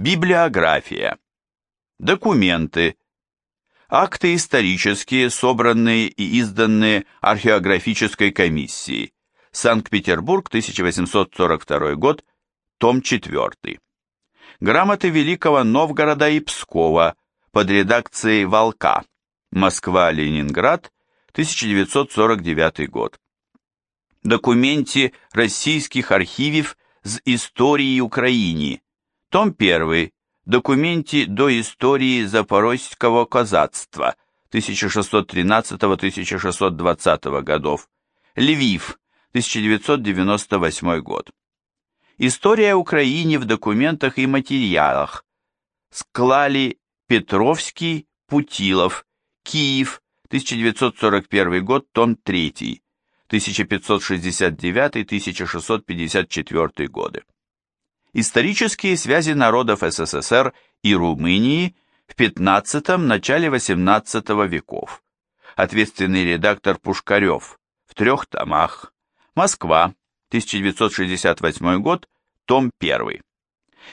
Библиография. Документы. Акты исторические, собранные и изданные археографической комиссией. Санкт-Петербург, 1842 год, том 4. Грамоты Великого Новгорода и Пскова под редакцией Волка. Москва-Ленинград, 1949 год. Документе российских архивов з истории Украины. Том 1. Документе до истории Запорожского казацтва 1613-1620 годов. Львив, 1998 год. История Украины в документах и материалах. Склали Петровский, Путилов, Киев, 1941 год, том 3, 1569-1654 годы. Исторические связи народов СССР и Румынии в 15 начале 18 веков. Ответственный редактор Пушкарев в трех томах. Москва, 1968 год, том 1.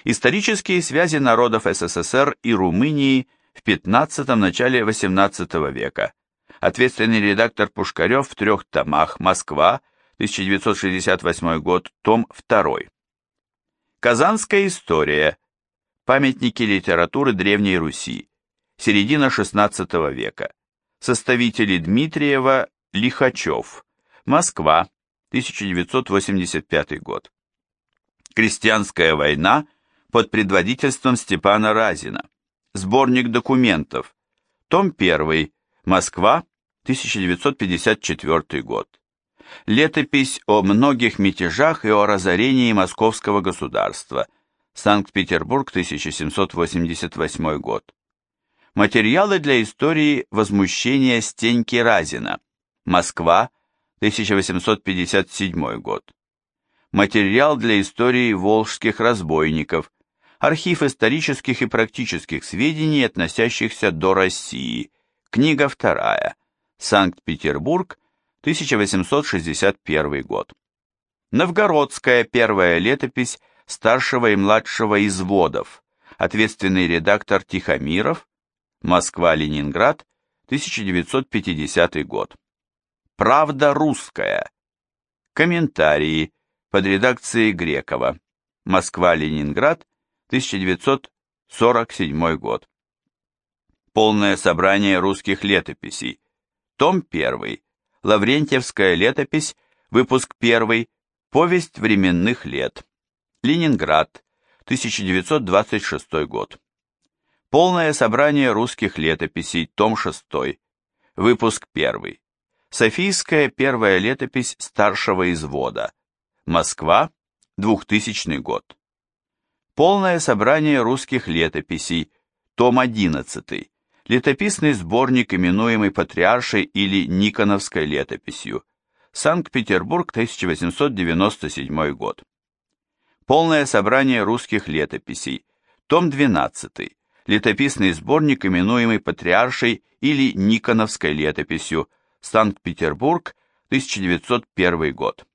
Исторические связи народов СССР и Румынии в 15 начале 18 века. Ответственный редактор Пушкарев в трех томах. Москва, 1968 год, том 2. Казанская история. Памятники литературы Древней Руси. Середина XVI века. Составители Дмитриева, Лихачев. Москва, 1985 год. Крестьянская война под предводительством Степана Разина. Сборник документов. Том 1. Москва, 1954 год. Летопись о многих мятежах и о разорении московского государства. Санкт-Петербург, 1788 год. Материалы для истории возмущения Стеньки Разина. Москва, 1857 год. Материал для истории волжских разбойников. Архив исторических и практических сведений, относящихся до России. Книга вторая. Санкт-Петербург, 1861 год. Новгородская первая летопись старшего и младшего изводов. Ответственный редактор Тихомиров. Москва-Ленинград, 1950 год. Правда русская. Комментарии под редакцией Грекова. Москва-Ленинград, 1947 год. Полное собрание русских летописей. Том 1. Лаврентьевская летопись, выпуск 1, повесть временных лет. Ленинград, 1926 год. Полное собрание русских летописей, том 6, выпуск 1. Софийская первая летопись старшего извода. Москва, 2000 год. Полное собрание русских летописей, том 11, летописный сборник, именуемый Патриаршей или Никоновской летописью. Санкт-Петербург, 1897 год. Полное собрание русских летописей. Том 12. Летописный сборник, именуемый Патриаршей или Никоновской летописью. Санкт-Петербург, 1901 год.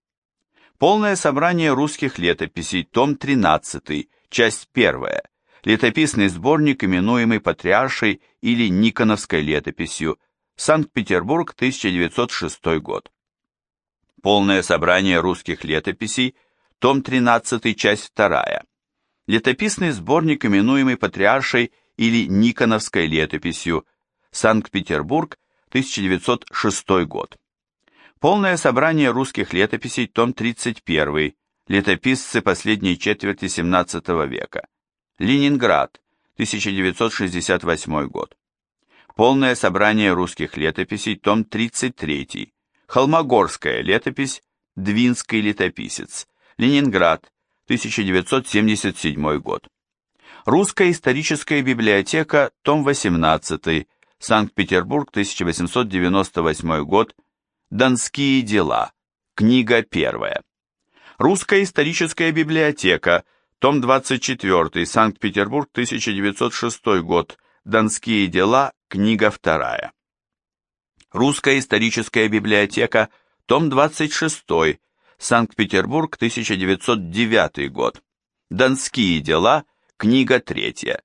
Полное собрание русских летописей. Том 13. Часть 1 летописный сборник, именуемый Патриаршей или Никоновской летописью, Санкт-Петербург, 1906 год. Полное собрание русских летописей, том 13, часть 2. Летописный сборник, именуемый Патриаршей или Никоновской летописью, Санкт-Петербург, 1906 год. Полное собрание русских летописей, том 31, летописцы последней четверти XVII века. Ленинград, 1968 год. Полное собрание русских летописей, том 33. Холмогорская летопись, Двинский летописец. Ленинград, 1977 год. Русская историческая библиотека, том 18. Санкт-Петербург, 1898 год. Донские дела. Книга первая. Русская историческая библиотека, том 24, Санкт-Петербург, 1906 год, Донские дела, книга вторая. Русская историческая библиотека, том 26, Санкт-Петербург, 1909 год, Донские дела, книга 3.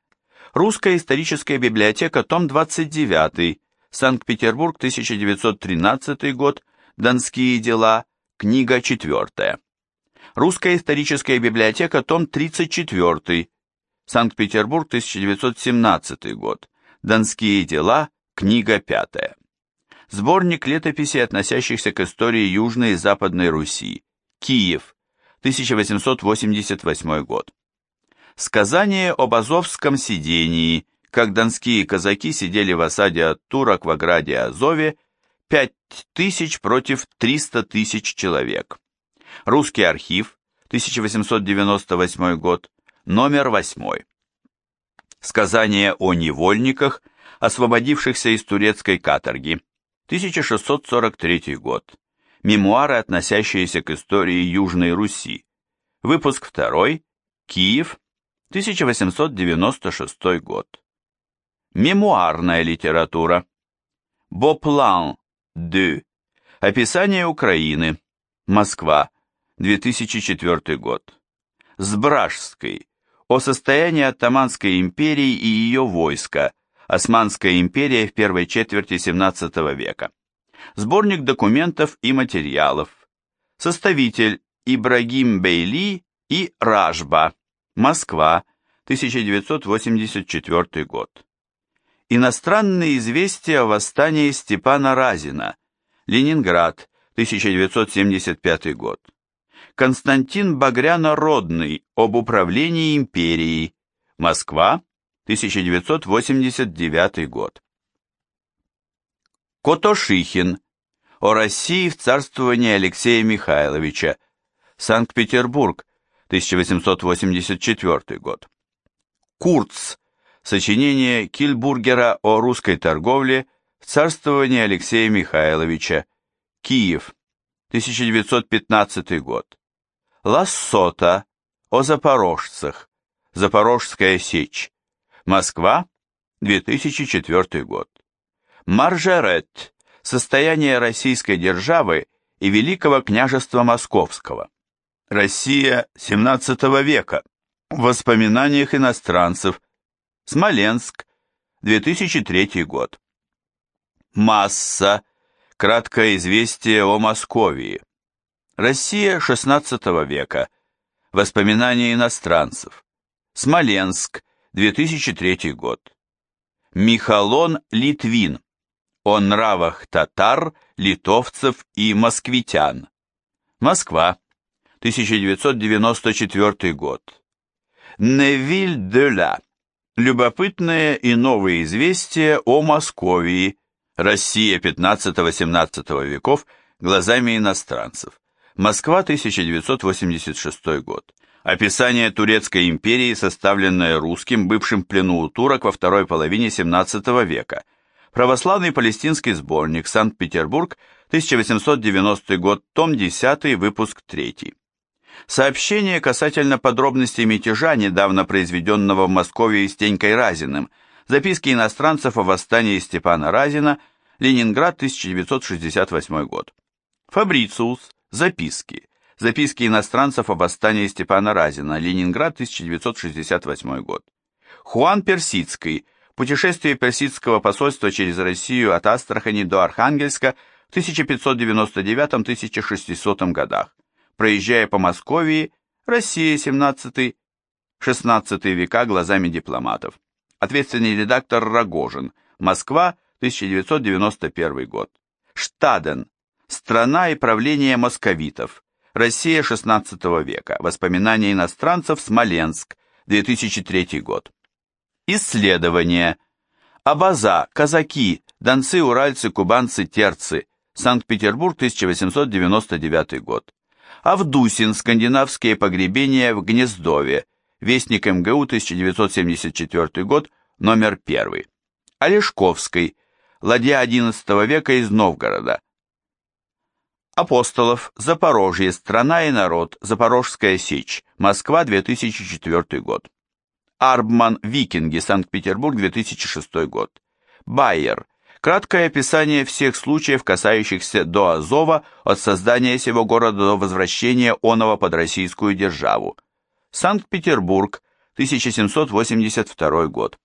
Русская историческая библиотека, том 29, Санкт-Петербург, 1913 год, Донские дела, книга 4. Русская историческая библиотека, том 34, Санкт-Петербург, 1917 год, Донские дела, книга 5. Сборник летописей, относящихся к истории Южной и Западной Руси, Киев, 1888 год. Сказание об Азовском сидении, как донские казаки сидели в осаде от турок в ограде Азове, 5 тысяч против 300 тысяч человек. Русский архив, 1898 год, номер 8. Сказание о невольниках, освободившихся из турецкой каторги, 1643 год. Мемуары, относящиеся к истории Южной Руси. Выпуск 2. Киев, 1896 год. Мемуарная литература. Боплан, Д. Описание Украины. Москва, 2004 год. Сбражской. О состоянии Оттоманской империи и ее войска. Османская империя в первой четверти XVII века. Сборник документов и материалов. Составитель Ибрагим Бейли и Ражба. Москва, 1984 год. Иностранные известия о восстании Степана Разина. Ленинград, 1975 год. Константин Багряно-Родный об управлении империей. Москва, 1989 год. Котошихин о России в царствовании Алексея Михайловича. Санкт-Петербург, 1884 год. Курц. Сочинение Кильбургера о русской торговле в царствовании Алексея Михайловича. Киев, 1915 год. Лассота о запорожцах. Запорожская сечь. Москва, 2004 год. Маржерет. Состояние российской державы и Великого княжества Московского. Россия XVII века. В воспоминаниях иностранцев. Смоленск. 2003 год. Масса. Краткое известие о Московии. Россия XVI века. Воспоминания иностранцев. Смоленск. 2003 год. Михалон Литвин. О нравах татар, литовцев и москвитян. Москва. 1994 год. Невиль де ла. Любопытные и новые известия о Московии. Россия 15-17 веков глазами иностранцев. Москва, 1986 год. Описание Турецкой империи, составленное русским, бывшим в плену у турок во второй половине 17 века. Православный палестинский сборник, Санкт-Петербург, 1890 год, том 10, выпуск 3. Сообщение касательно подробностей мятежа, недавно произведенного в Москве Стенькой Разиным, записки иностранцев о восстании Степана Разина, Ленинград, 1968 год. Фабрициус, записки. Записки иностранцев о восстании Степана Разина, Ленинград, 1968 год. Хуан Персидский, путешествие персидского посольства через Россию от Астрахани до Архангельска в 1599-1600 годах проезжая по Московии, Россия 17-16 века глазами дипломатов. Ответственный редактор Рогожин, Москва, 1991 год. Штаден. Страна и правление московитов. Россия 16 века. Воспоминания иностранцев. Смоленск. 2003 год. Исследования. Абаза, казаки, донцы, уральцы, кубанцы, терцы. Санкт-Петербург, 1899 год. Авдусин. Скандинавские погребения в Гнездове. Вестник МГУ, 1974 год, номер 1. Олешковской. Ладья XI века из Новгорода. Апостолов. Запорожье. Страна и народ. Запорожская сечь. Москва, 2004 год. Арбман. Викинги. Санкт-Петербург, 2006 год. Байер. Краткое описание всех случаев, касающихся до Азова, от создания сего города до возвращения оного под российскую державу. Санкт-Петербург, 1782 год.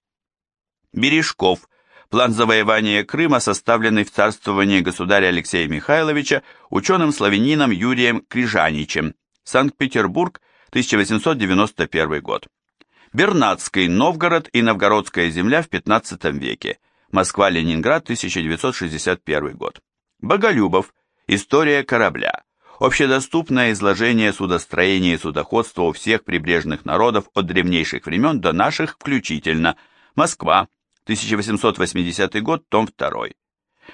Бережков. План завоевания Крыма, составленный в царствовании государя Алексея Михайловича ученым-славянином Юрием Крижаничем. Санкт-Петербург, 1891 год. Бернацкий, Новгород и Новгородская земля в 15 веке. Москва-Ленинград, 1961 год. Боголюбов. История корабля. Общедоступное изложение судостроения и судоходства у всех прибрежных народов от древнейших времен до наших включительно. Москва, 1880 год, том 2.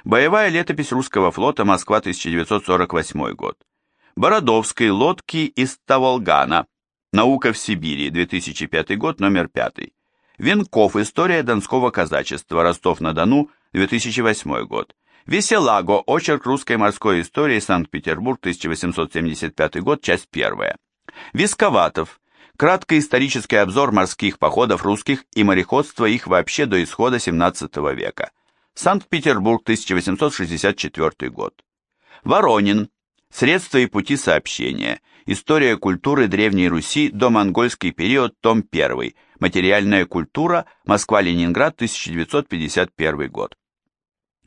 Боевая летопись русского флота, Москва, 1948 год. Бородовской, лодки из Таволгана. Наука в Сибири, 2005 год, номер 5. Венков, история донского казачества, Ростов-на-Дону, 2008 год. Веселаго, очерк русской морской истории, Санкт-Петербург, 1875 год, часть 1. Висковатов, краткий исторический обзор морских походов русских и мореходства их вообще до исхода 17 века. Санкт-Петербург, 1864 год. Воронин, средства и пути сообщения, история культуры Древней Руси до монгольский период, том 1, материальная культура, Москва-Ленинград, 1951 год.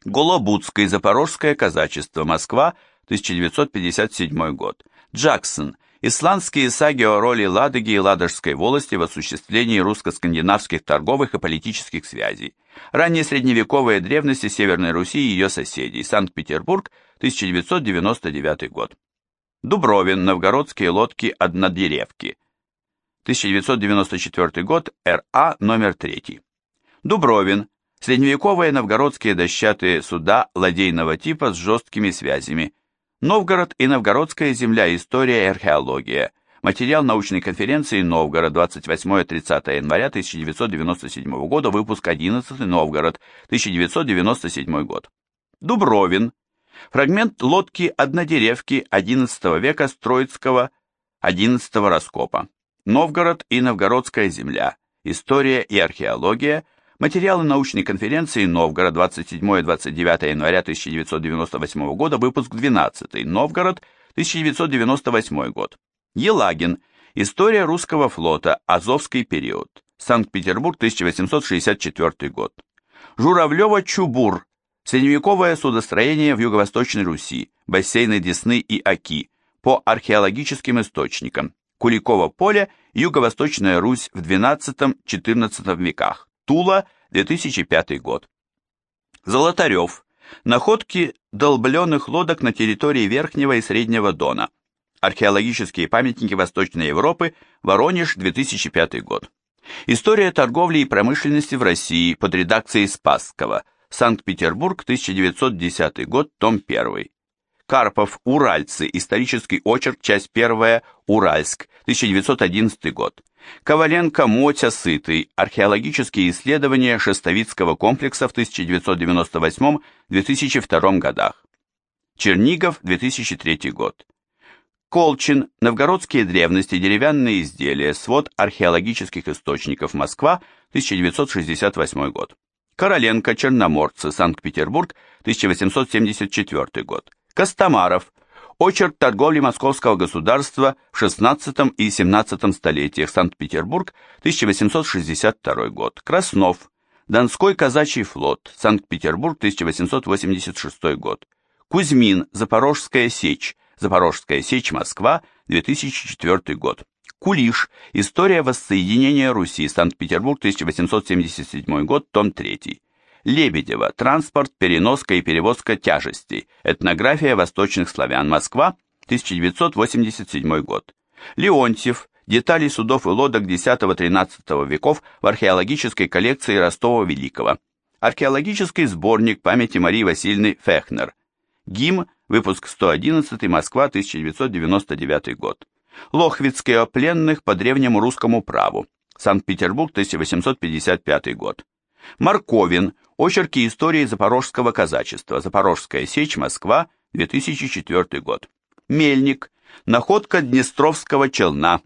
Голобудское запорожское казачество, Москва, 1957 год. Джексон. Исландские саги о роли Ладоги и Ладожской волости в осуществлении русско-скандинавских торговых и политических связей. Ранние средневековые древности Северной Руси и ее соседей. Санкт-Петербург, 1999 год. Дубровин. Новгородские лодки однодеревки. 1994 год. РА номер 3. Дубровин. Средневековые новгородские дощатые суда ладейного типа с жесткими связями. Новгород и Новгородская земля. История и археология. Материал научной конференции Новгород, 28-30 января 1997 года, выпуск 11 Новгород, 1997 год. Дубровин. Фрагмент лодки однодеревки XI века Строицкого XI раскопа. Новгород и Новгородская земля. История и археология. Материалы научной конференции Новгород 27-29 января 1998 года, выпуск 12, Новгород, 1998 год. Елагин. История русского флота, Азовский период. Санкт-Петербург, 1864 год. Журавлева-Чубур. Средневековое судостроение в Юго-Восточной Руси, бассейны Десны и Оки, по археологическим источникам. Куликово поле, Юго-Восточная Русь в XII-XIV веках. Тула, 2005 год. Золотарев. Находки долбленных лодок на территории Верхнего и Среднего Дона. Археологические памятники Восточной Европы. Воронеж, 2005 год. История торговли и промышленности в России под редакцией Спасского. Санкт-Петербург, 1910 год, том 1. Карпов, Уральцы, исторический очерк, часть 1, Уральск, 1911 год. Коваленко, Мотя, Сытый, археологические исследования Шестовицкого комплекса в 1998-2002 годах. Чернигов, 2003 год. Колчин, Новгородские древности, деревянные изделия, свод археологических источников, Москва, 1968 год. Короленко, Черноморцы, Санкт-Петербург, 1874 год. Костомаров. Очерк торговли Московского государства в XVI и XVII столетиях. Санкт-Петербург, 1862 год. Краснов. Донской казачий флот. Санкт-Петербург, 1886 год. Кузьмин. Запорожская сечь. Запорожская сечь, Москва, 2004 год. Кулиш. История воссоединения Руси. Санкт-Петербург, 1877 год, том 3. Лебедева. Транспорт, переноска и перевозка тяжестей. Этнография восточных славян. Москва, 1987 год. Леонтьев. Детали судов и лодок X-XIII веков в археологической коллекции Ростова-Великого. Археологический сборник памяти Марии Васильевны Фехнер. ГИМ, выпуск 111, Москва, 1999 год. Лохвицкие о пленных по древнему русскому праву. Санкт-Петербург, 1855 год. Марковин. Очерки истории запорожского казачества. Запорожская сечь. Москва. 2004 год. Мельник. Находка Днестровского челна.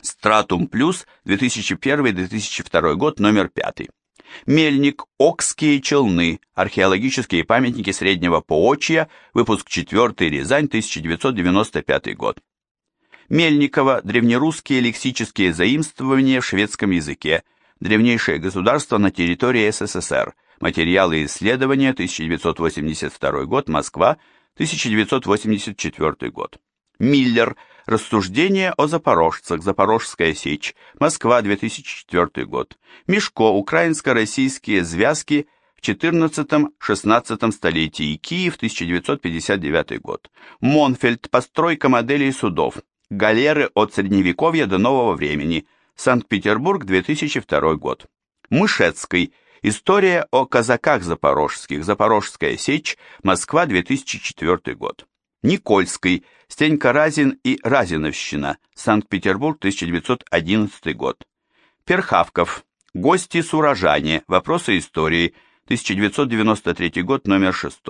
Стратум плюс 2001-2002 год, номер 5. Мельник, Окские челны, археологические памятники Среднего Поочья, выпуск 4, Рязань, 1995 год. Мельникова «Древнерусские лексические заимствования в шведском языке. Древнейшее государство на территории СССР. Материалы исследования, 1982 год, Москва, 1984 год. Миллер «Рассуждения о запорожцах. Запорожская сечь. Москва, 2004 год». Мишко «Украинско-российские связки в XIV-XVI столетии. Киев, 1959 год». Монфельд «Постройка моделей судов. Галеры от Средневековья до нового времени. Санкт-Петербург, 2002 год. Мышецкий История о казаках запорожских. Запорожская сечь. Москва, 2004 год. Никольский. Стенька Разин и Разиновщина. Санкт-Петербург, 1911 год. Перхавков. Гости с урожане. Вопросы истории. 1993 год, номер 6.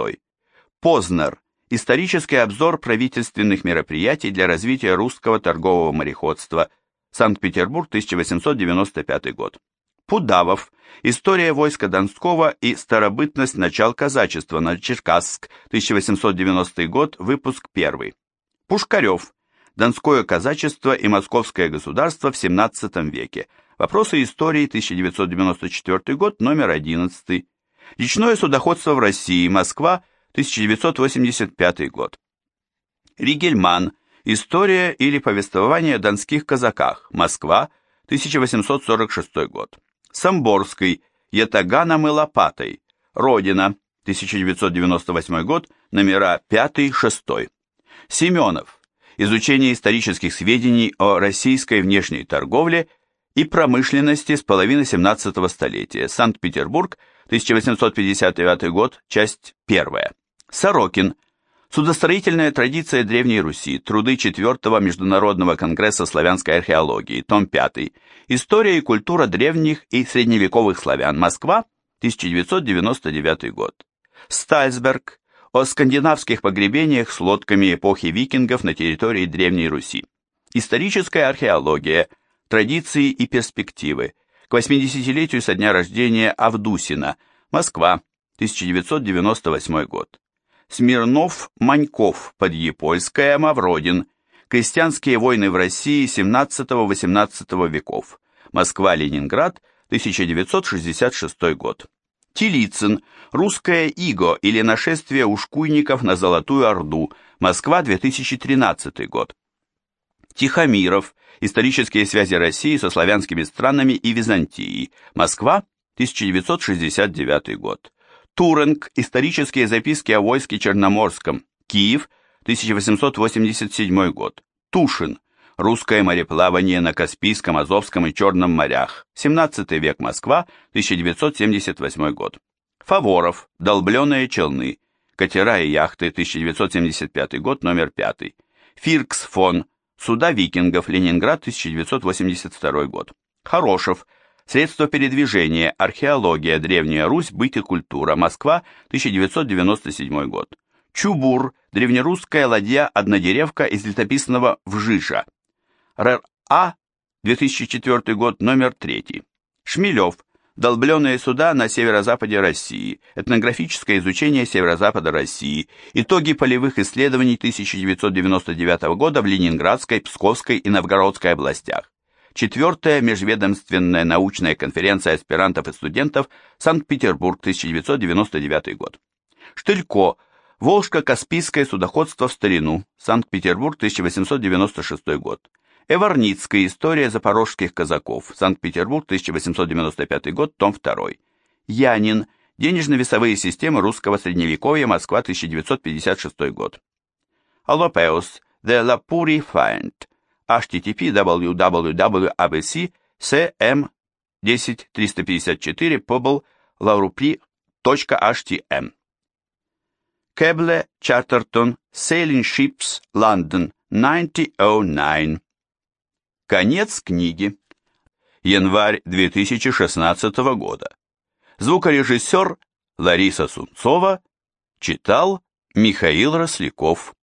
Познер. Исторический обзор правительственных мероприятий для развития русского торгового мореходства. Санкт-Петербург, 1895 год. Пудавов. История войска Донского и старобытность начал казачества на Черкасск, 1890 год, выпуск 1. Пушкарев. Донское казачество и московское государство в 17 веке. Вопросы истории, 1994 год, номер 11. Речное судоходство в России, Москва, 1985 год. Ригельман. История или повествование о донских казаках, Москва, 1846 год. Самборской, Ятаганом и Лопатой, Родина, 1998 год, номера 5-6. Семенов, изучение исторических сведений о российской внешней торговле и промышленности с половины 17 столетия, Санкт-Петербург, 1859 год, часть 1. Сорокин, Судостроительная традиция Древней Руси. Труды 4 Международного конгресса славянской археологии. Том 5. История и культура древних и средневековых славян. Москва, 1999 год. Стальсберг. О скандинавских погребениях с лодками эпохи викингов на территории Древней Руси. Историческая археология. Традиции и перспективы. К 80-летию со дня рождения Авдусина. Москва, 1998 год. Смирнов, Маньков, Подъепольская, Мавродин. Крестьянские войны в России 17-18 веков. Москва-Ленинград, 1966 год. Тилицын. Русское иго или нашествие ушкуйников на Золотую Орду. Москва, 2013 год. Тихомиров. Исторические связи России со славянскими странами и Византией. Москва, 1969 год. Туренг. Исторические записки о войске Черноморском. Киев, 1887 год. Тушин. Русское мореплавание на Каспийском, Азовском и Черном морях. 17 век Москва, 1978 год. Фаворов. Долбленные челны. Катера и яхты, 1975 год, номер 5. Фиркс фон. Суда викингов. Ленинград, 1982 год. Хорошев. Средства передвижения, археология, Древняя Русь, быт и культура, Москва, 1997 год. Чубур, древнерусская ладья-однодеревка из летописного Вжижа. РРА, 2004 год, номер 3. Шмелев, долбленные суда на северо-западе России, этнографическое изучение северо-запада России, итоги полевых исследований 1999 года в Ленинградской, Псковской и Новгородской областях. Четвертая межведомственная научная конференция аспирантов и студентов Санкт-Петербург, 1999 год. Штылько. Волжско-Каспийское судоходство в старину. Санкт-Петербург, 1896 год. Эварницкая история запорожских казаков. Санкт-Петербург, 1895 год, том 2. Янин. Денежно-весовые системы русского средневековья. Москва, 1956 год. Алопеус. The Lapuri Find http www.abc cm 10354 pobl laurupri.htm Keble Chatterton Sailing Ships London 1909 Конец книги. Январь 2016 года. Звукорежиссер Лариса Сунцова читал Михаил Росляков.